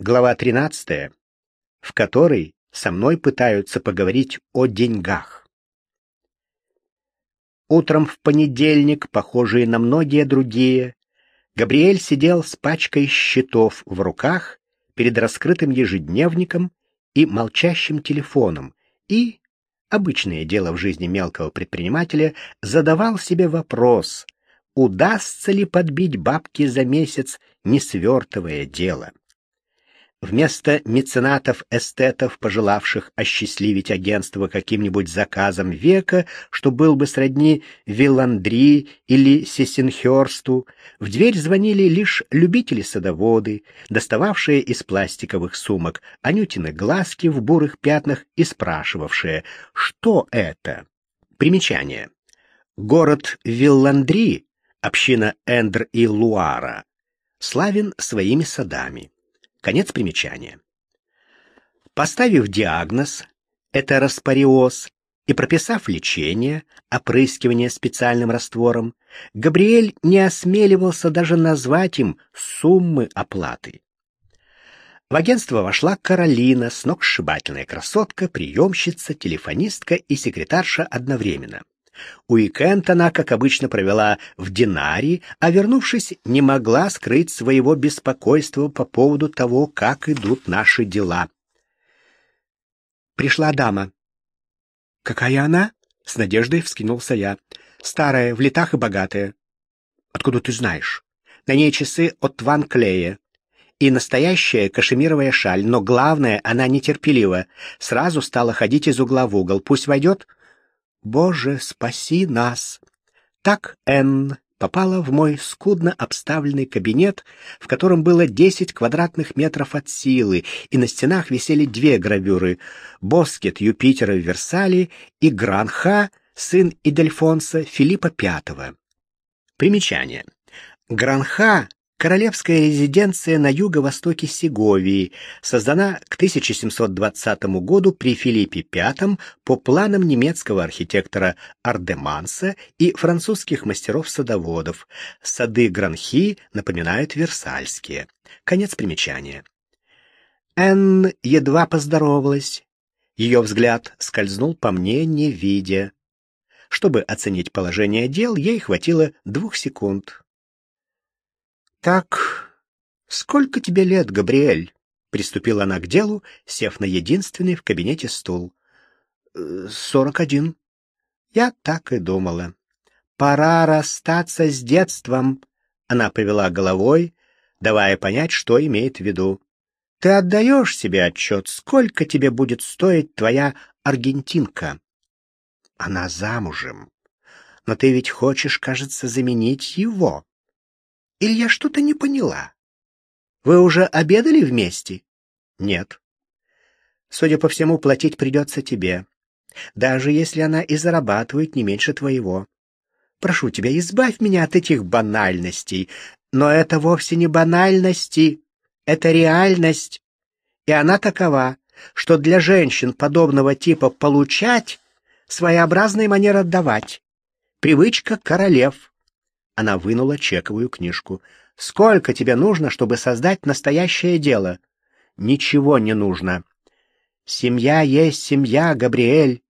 Глава 13, в которой со мной пытаются поговорить о деньгах. Утром в понедельник, похожие на многие другие, Габриэль сидел с пачкой счетов в руках перед раскрытым ежедневником и молчащим телефоном и, обычное дело в жизни мелкого предпринимателя, задавал себе вопрос, удастся ли подбить бабки за месяц, не свертывая дело. Вместо меценатов-эстетов, пожелавших осчастливить агентство каким-нибудь заказом века, что был бы сродни Вилландри или Сессенхерсту, в дверь звонили лишь любители-садоводы, достававшие из пластиковых сумок Анютины глазки в бурых пятнах и спрашивавшие, что это? Примечание. Город Вилландри, община Эндр и Луара, славен своими садами. Конец примечания. Поставив диагноз это распариоз и прописав лечение, опрыскивание специальным раствором, Габриэль не осмеливался даже назвать им суммы оплаты. В агентство вошла Каролина, сногсшибательная красотка, приемщица, телефонистка и секретарша одновременно. Уикенд она, как обычно, провела в Динаре, а вернувшись, не могла скрыть своего беспокойства по поводу того, как идут наши дела. Пришла дама. «Какая она?» — с надеждой вскинулся я. «Старая, в летах и богатая». «Откуда ты знаешь?» «На ней часы от Ван Клея и настоящая кашемировая шаль, но главное, она нетерпелива. Сразу стала ходить из угла в угол. Пусть войдет?» Боже, спаси нас! Так Энн попала в мой скудно обставленный кабинет, в котором было 10 квадратных метров от силы, и на стенах висели две гравюры — Боскет Юпитера в Версале и Гранха, сын Идельфонса Филиппа V. Примечание. Гранха Королевская резиденция на юго-востоке Сеговии создана к 1720 году при Филиппе V по планам немецкого архитектора Ардеманса и французских мастеров-садоводов. Сады Гранхи напоминают Версальские. Конец примечания. Энн едва поздоровалась. Ее взгляд скользнул по мне, не видя. Чтобы оценить положение дел, ей хватило двух секунд. «Так, сколько тебе лет, Габриэль?» — приступила она к делу, сев на единственный в кабинете стул. «Э, «Сорок один». Я так и думала. «Пора расстаться с детством», — она повела головой, давая понять, что имеет в виду. «Ты отдаешь себе отчет, сколько тебе будет стоить твоя аргентинка?» «Она замужем. Но ты ведь хочешь, кажется, заменить его». Или я что-то не поняла? Вы уже обедали вместе? Нет. Судя по всему, платить придется тебе, даже если она и зарабатывает не меньше твоего. Прошу тебя, избавь меня от этих банальностей. Но это вовсе не банальности, это реальность. И она такова, что для женщин подобного типа получать — своеобразная манера отдавать. Привычка королев. Она вынула чековую книжку. «Сколько тебе нужно, чтобы создать настоящее дело?» «Ничего не нужно». «Семья есть семья, Габриэль.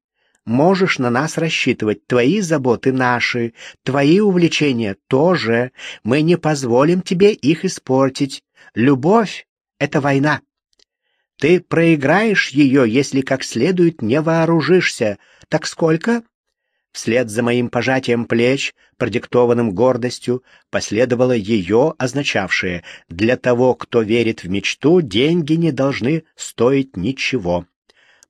Можешь на нас рассчитывать. Твои заботы наши, твои увлечения тоже. Мы не позволим тебе их испортить. Любовь — это война. Ты проиграешь ее, если как следует не вооружишься. Так сколько?» Вслед за моим пожатием плеч, продиктованным гордостью, последовало ее, означавшее «для того, кто верит в мечту, деньги не должны стоить ничего».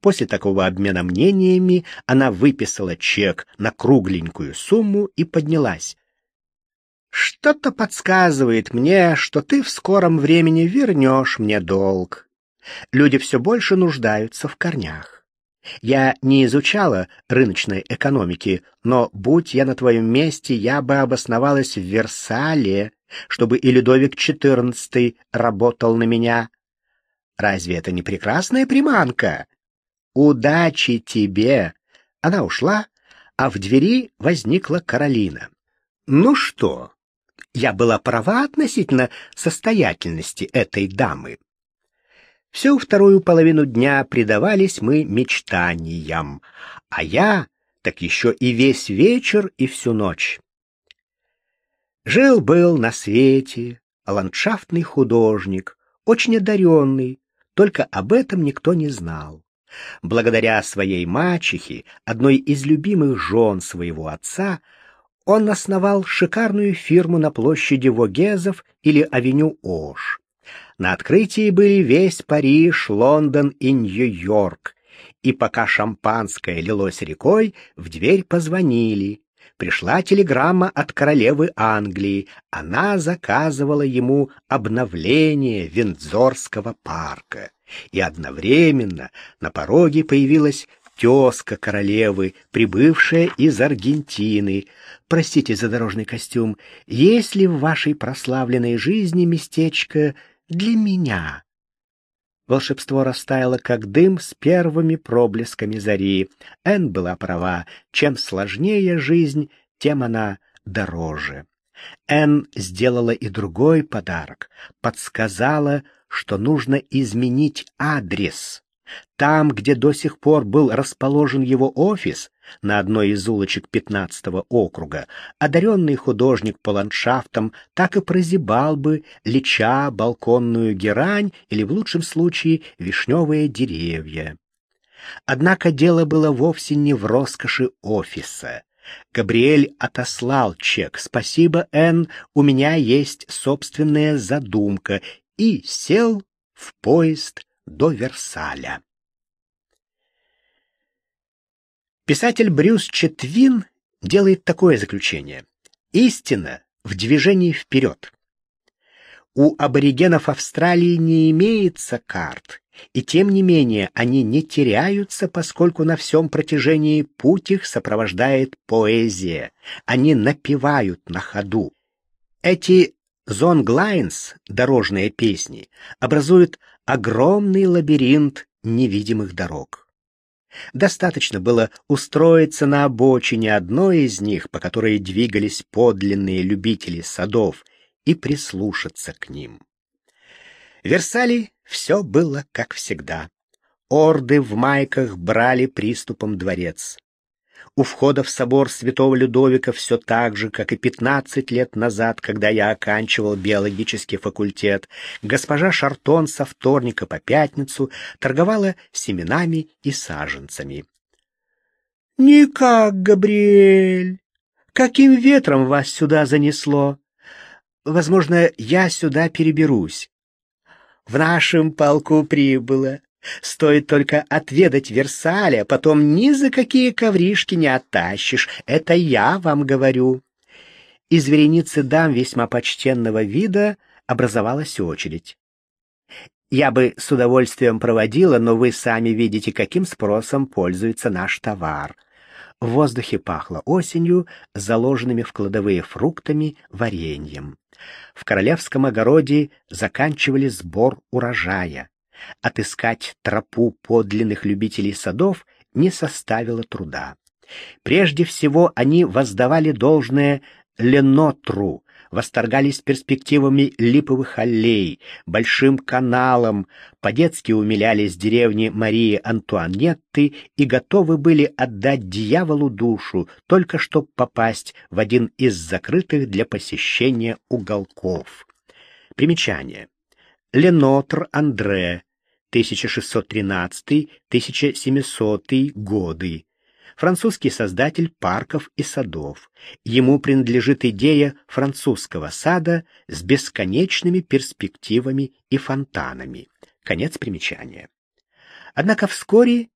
После такого обмена мнениями она выписала чек на кругленькую сумму и поднялась. «Что-то подсказывает мне, что ты в скором времени вернешь мне долг. Люди все больше нуждаются в корнях. Я не изучала рыночной экономики, но, будь я на твоем месте, я бы обосновалась в Версале, чтобы и Людовик XIV работал на меня. Разве это не прекрасная приманка? Удачи тебе! Она ушла, а в двери возникла Каролина. Ну что, я была права относительно состоятельности этой дамы. Всю вторую половину дня предавались мы мечтаниям, а я так еще и весь вечер и всю ночь. Жил-был на свете ландшафтный художник, очень одаренный, только об этом никто не знал. Благодаря своей мачехе, одной из любимых жен своего отца, он основал шикарную фирму на площади Вогезов или авеню Ош. На открытии были весь Париж, Лондон и Нью-Йорк. И пока шампанское лилось рекой, в дверь позвонили. Пришла телеграмма от королевы Англии. Она заказывала ему обновление Виндзорского парка. И одновременно на пороге появилась тезка королевы, прибывшая из Аргентины. Простите за дорожный костюм. Есть ли в вашей прославленной жизни местечко для меня. Волшебство растаяло, как дым с первыми проблесками зари. Эн была права. Чем сложнее жизнь, тем она дороже. Эн сделала и другой подарок. Подсказала, что нужно изменить адрес. Там, где до сих пор был расположен его офис, на одной из улочек 15-го округа, одаренный художник по ландшафтам так и прозябал бы, леча балконную герань или, в лучшем случае, вишневые деревья. Однако дело было вовсе не в роскоши офиса. Габриэль отослал чек. «Спасибо, Энн, у меня есть собственная задумка», и сел в поезд до Версаля. Писатель Брюс Четвин делает такое заключение. Истина в движении вперед. У аборигенов Австралии не имеется карт, и тем не менее они не теряются, поскольку на всем протяжении путь их сопровождает поэзия. Они напевают на ходу. Эти зонглайнс, дорожные песни, образуют огромный лабиринт невидимых дорог. Достаточно было устроиться на обочине одной из них, по которой двигались подлинные любители садов, и прислушаться к ним. В Версале все было как всегда. Орды в майках брали приступом дворец. У входа в собор святого Людовика все так же, как и пятнадцать лет назад, когда я оканчивал биологический факультет. Госпожа Шартон со вторника по пятницу торговала семенами и саженцами. «Никак, Габриэль! Каким ветром вас сюда занесло? Возможно, я сюда переберусь. В нашем полку прибыло Стоит только отведать Версаля, потом ни за какие ковришки не оттащишь. Это я вам говорю. Из вереницы дам весьма почтенного вида образовалась очередь. Я бы с удовольствием проводила, но вы сами видите, каким спросом пользуется наш товар. В воздухе пахло осенью, заложенными в кладовые фруктами, вареньем. В королевском огороде заканчивали сбор урожая. Отыскать тропу подлинных любителей садов не составило труда. Прежде всего они воздавали должное Ленотру, восторгались перспективами липовых аллей, большим каналом, по-детски умилялись деревни Марии Антуанетты и готовы были отдать дьяволу душу, только чтобы попасть в один из закрытых для посещения уголков. Примечание. Ленотр Андре, 1613-1700 годы. Французский создатель парков и садов. Ему принадлежит идея французского сада с бесконечными перспективами и фонтанами. Конец примечания. Однако вскоре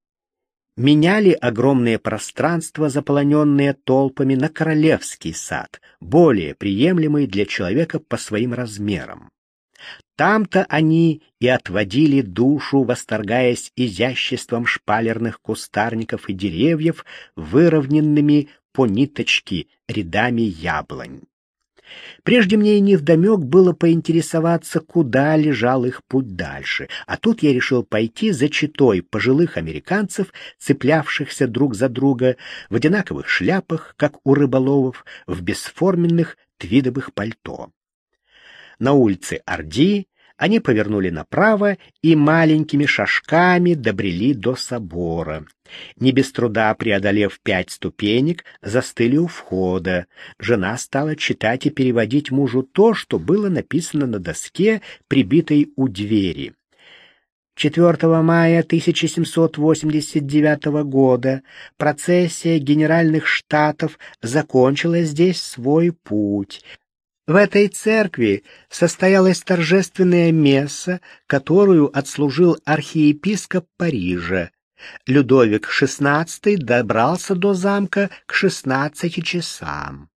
меняли огромные пространства, заполоненные толпами, на королевский сад, более приемлемый для человека по своим размерам. Там-то они и отводили душу, восторгаясь изяществом шпалерных кустарников и деревьев, выровненными по ниточке рядами яблонь. Прежде мне и невдомек было поинтересоваться, куда лежал их путь дальше, а тут я решил пойти за читой пожилых американцев, цеплявшихся друг за друга, в одинаковых шляпах, как у рыболовов, в бесформенных твидовых пальто. На улице Орди Они повернули направо и маленькими шажками добрели до собора. Не без труда преодолев пять ступенек, застыли у входа. Жена стала читать и переводить мужу то, что было написано на доске, прибитой у двери. 4 мая 1789 года процессия генеральных штатов закончила здесь свой путь. В этой церкви состоялась торжественная месса, которую отслужил архиепископ Парижа. Людовик XVI добрался до замка к шестнадцати часам.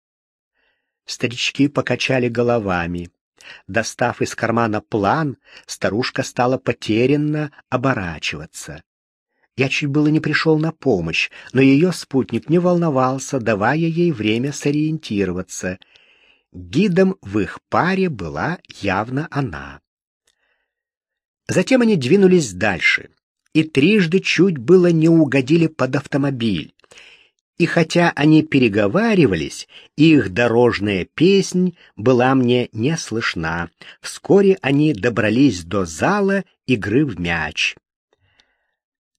Старички покачали головами. Достав из кармана план, старушка стала потерянно оборачиваться. Я чуть было не пришел на помощь, но ее спутник не волновался, давая ей время сориентироваться. Гидом в их паре была явно она. Затем они двинулись дальше, и трижды чуть было не угодили под автомобиль. И хотя они переговаривались, их дорожная песнь была мне не слышна. Вскоре они добрались до зала игры в мяч.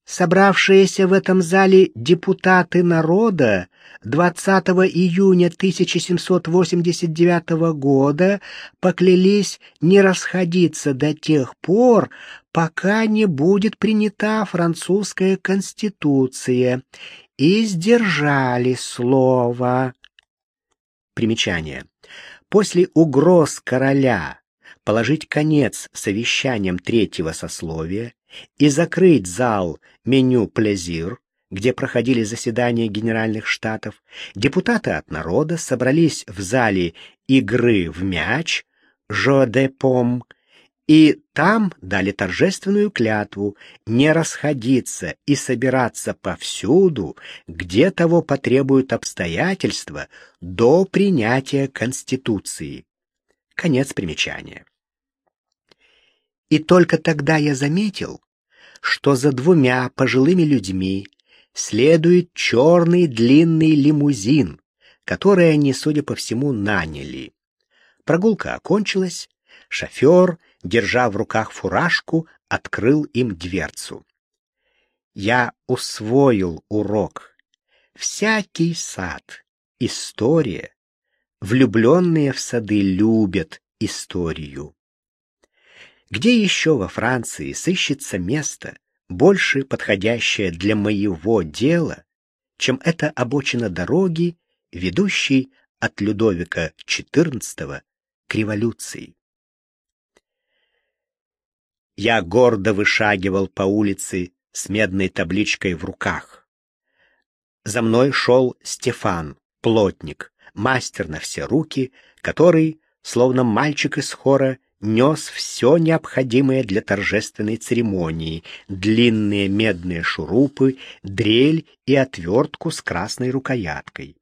Собравшиеся в этом зале депутаты народа 20 июня 1789 года поклялись не расходиться до тех пор, пока не будет принята французская конституция, и сдержали слово. Примечание. После угроз короля положить конец совещаниям третьего сословия и закрыть зал меню «Плезир», где проходили заседания Генеральных Штатов, депутаты от народа собрались в зале игры в мяч «Жо де Пом», и там дали торжественную клятву не расходиться и собираться повсюду, где того потребуют обстоятельства, до принятия Конституции. Конец примечания. И только тогда я заметил, что за двумя пожилыми людьми следует черный длинный лимузин, который они, судя по всему, наняли. Прогулка окончилась, шофер держа в руках фуражку, открыл им дверцу. Я усвоил урок. Всякий сад — история. Влюбленные в сады любят историю. Где еще во Франции сыщется место, больше подходящее для моего дела, чем эта обочина дороги, ведущей от Людовика XIV к революции? Я гордо вышагивал по улице с медной табличкой в руках. За мной шел Стефан, плотник, мастер на все руки, который, словно мальчик из хора, нес все необходимое для торжественной церемонии, длинные медные шурупы, дрель и отвертку с красной рукояткой.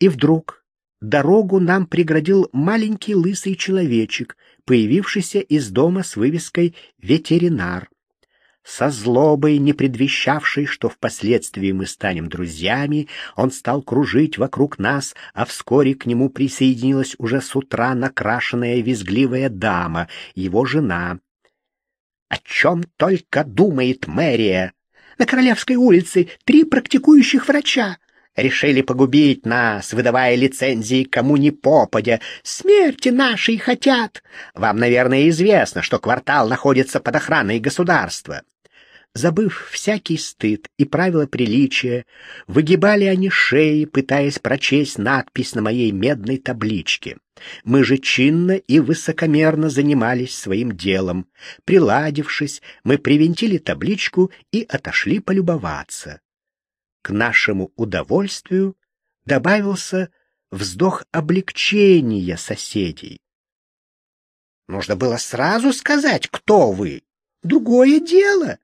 И вдруг дорогу нам преградил маленький лысый человечек появившийся из дома с вывеской «Ветеринар». Со злобой, не предвещавшей, что впоследствии мы станем друзьями, он стал кружить вокруг нас, а вскоре к нему присоединилась уже с утра накрашенная визгливая дама, его жена. О чем только думает мэрия! На Королевской улице три практикующих врача. Решили погубить нас, выдавая лицензии кому ни попадя. Смерти нашей хотят. Вам, наверное, известно, что квартал находится под охраной государства. Забыв всякий стыд и правила приличия, выгибали они шеи, пытаясь прочесть надпись на моей медной табличке. Мы же чинно и высокомерно занимались своим делом. Приладившись, мы привинтили табличку и отошли полюбоваться. К нашему удовольствию добавился вздох облегчения соседей. Нужно было сразу сказать, кто вы. Другое дело.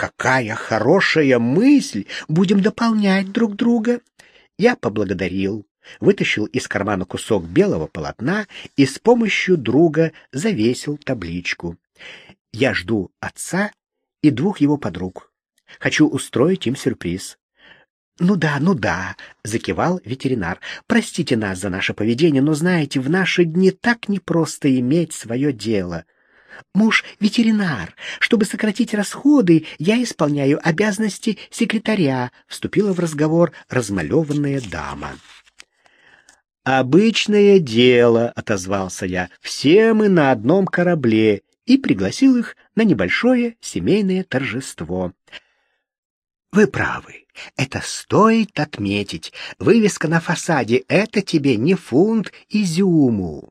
Какая хорошая мысль! Будем дополнять друг друга. Я поблагодарил, вытащил из кармана кусок белого полотна и с помощью друга завесил табличку. Я жду отца и двух его подруг. Хочу устроить им сюрприз. «Ну да, ну да», — закивал ветеринар. «Простите нас за наше поведение, но, знаете, в наши дни так непросто иметь свое дело». Муж ветеринар. Чтобы сократить расходы, я исполняю обязанности секретаря, вступила в разговор размалеванная дама. Обычное дело, отозвался я. Все мы на одном корабле и пригласил их на небольшое семейное торжество. Вы правы. Это стоит отметить. Вывеска на фасаде — это тебе не фунт изюму.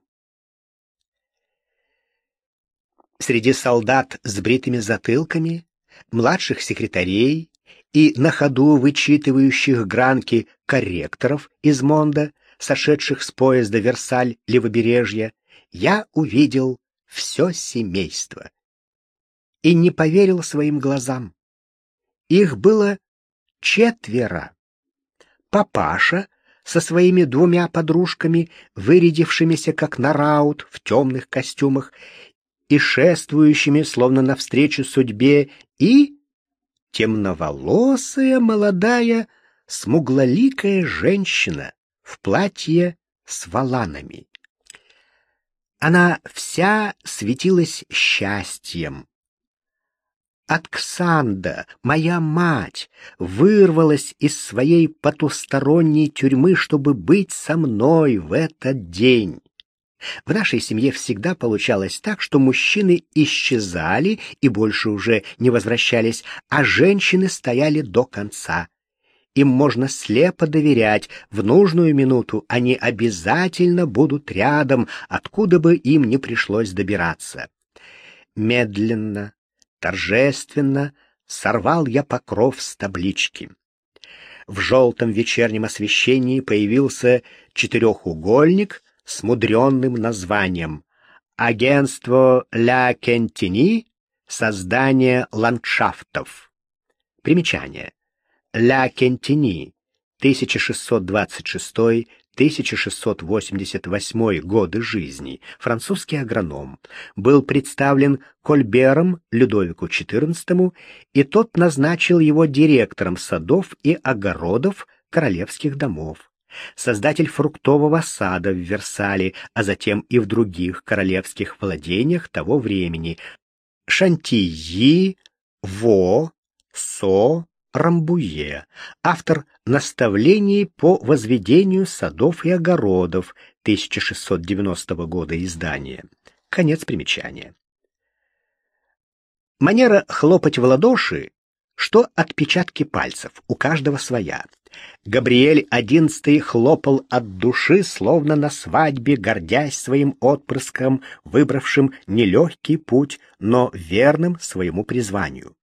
Среди солдат с бритыми затылками, младших секретарей и на ходу вычитывающих гранки корректоров из Монда, сошедших с поезда Версаль-Левобережья, я увидел все семейство и не поверил своим глазам. Их было четверо. Папаша со своими двумя подружками, вырядившимися как на раут в темных костюмах и шествующими, словно навстречу судьбе, и темноволосая молодая смуглоликая женщина в платье с воланами. Она вся светилась счастьем, Отксанда, моя мать, вырвалась из своей потусторонней тюрьмы, чтобы быть со мной в этот день. В нашей семье всегда получалось так, что мужчины исчезали и больше уже не возвращались, а женщины стояли до конца. Им можно слепо доверять, в нужную минуту они обязательно будут рядом, откуда бы им не пришлось добираться. Медленно, торжественно сорвал я покров с таблички. В желтом вечернем освещении появился четырехугольник с мудренным названием «Агентство Ля Кентини. Создание ландшафтов». Примечание. Ля Кентини. 1626 1688 годы жизни, французский агроном, был представлен Кольбером Людовику XIV, и тот назначил его директором садов и огородов королевских домов. Создатель фруктового сада в Версале, а затем и в других королевских владениях того времени. Шантии, Во, Со, Рамбуе, автор наставлений по возведению садов и огородов 1690 года издания. Конец примечания. Манера хлопать в ладоши, что отпечатки пальцев, у каждого своя. Габриэль XI хлопал от души, словно на свадьбе, гордясь своим отпрыском, выбравшим нелегкий путь, но верным своему призванию.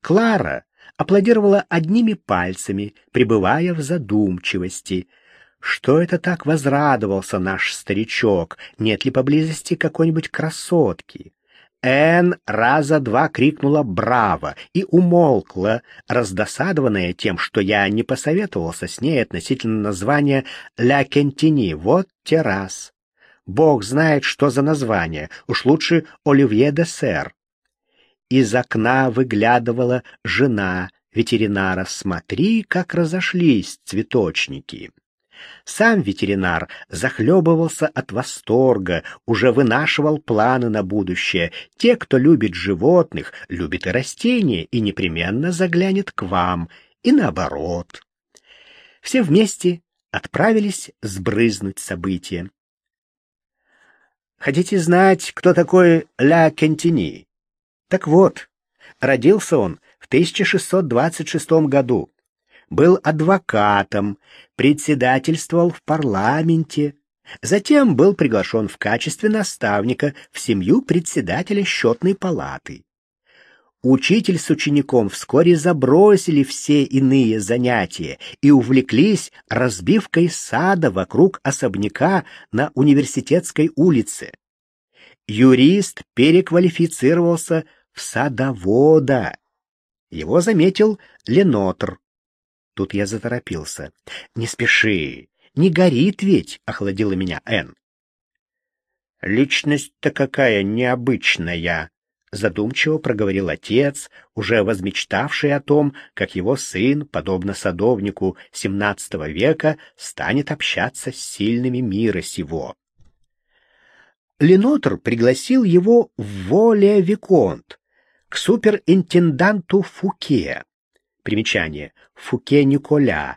Клара аплодировала одними пальцами, пребывая в задумчивости. Что это так возрадовался наш старичок? Нет ли поблизости какой-нибудь красотки? Эн раза два крикнула «Браво!» и умолкла, раздосадованная тем, что я не посоветовался с ней относительно названия «Ля Кентини». Вот те раз. Бог знает, что за название. Уж лучше «Оливье де Сер». Из окна выглядывала жена ветеринара. Смотри, как разошлись цветочники. Сам ветеринар захлебывался от восторга, уже вынашивал планы на будущее. Те, кто любит животных, любит и растения, и непременно заглянет к вам, и наоборот. Все вместе отправились сбрызнуть события. Хотите знать, кто такой Ля Кентини? Так вот, родился он в 1626 году, был адвокатом, председательствовал в парламенте, затем был приглашен в качестве наставника в семью председателя счетной палаты. Учитель с учеником вскоре забросили все иные занятия и увлеклись разбивкой сада вокруг особняка на университетской улице. Юрист переквалифицировался в садовода. Его заметил Ленотр. Тут я заторопился. «Не спеши, не горит ведь!» — охладила меня Энн. «Личность-то какая необычная!» — задумчиво проговорил отец, уже возмечтавший о том, как его сын, подобно садовнику XVII века, станет общаться с сильными мира сего. Ленотр пригласил его в Воле-Виконт к суперинтенданту Фуке. Примечание. Фуке Николя,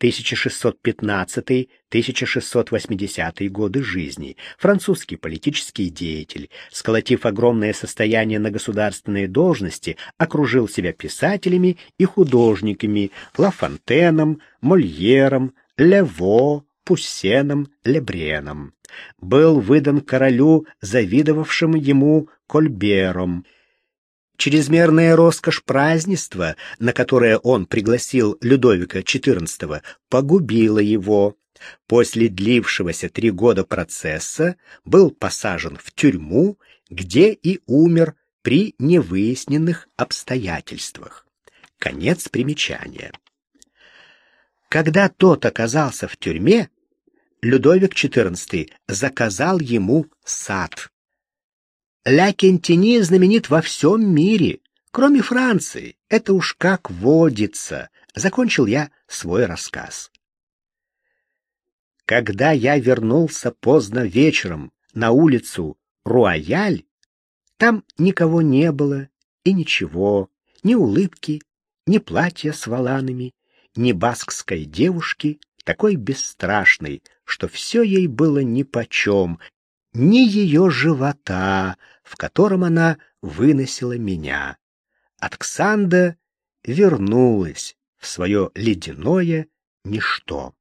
1615-1680 годы жизни, французский политический деятель, сколотив огромное состояние на государственные должности, окружил себя писателями и художниками Лафонтеном, Мольером, Лево, Пуссеном, Лебреном. Был выдан королю, завидовавшим ему Кольбером, Чрезмерная роскошь празднества, на которое он пригласил Людовика XIV, погубила его. После длившегося три года процесса был посажен в тюрьму, где и умер при невыясненных обстоятельствах. Конец примечания. Когда тот оказался в тюрьме, Людовик XIV заказал ему сад. Ля Кентини знаменит во всем мире, кроме Франции. Это уж как водится. Закончил я свой рассказ. Когда я вернулся поздно вечером на улицу Руаяль, там никого не было и ничего, ни улыбки, ни платья с воланами, ни баскской девушки, такой бесстрашной, что все ей было нипочем, ни ее живота, в котором она выносила меня. Отксанда вернулась в свое ледяное ничто.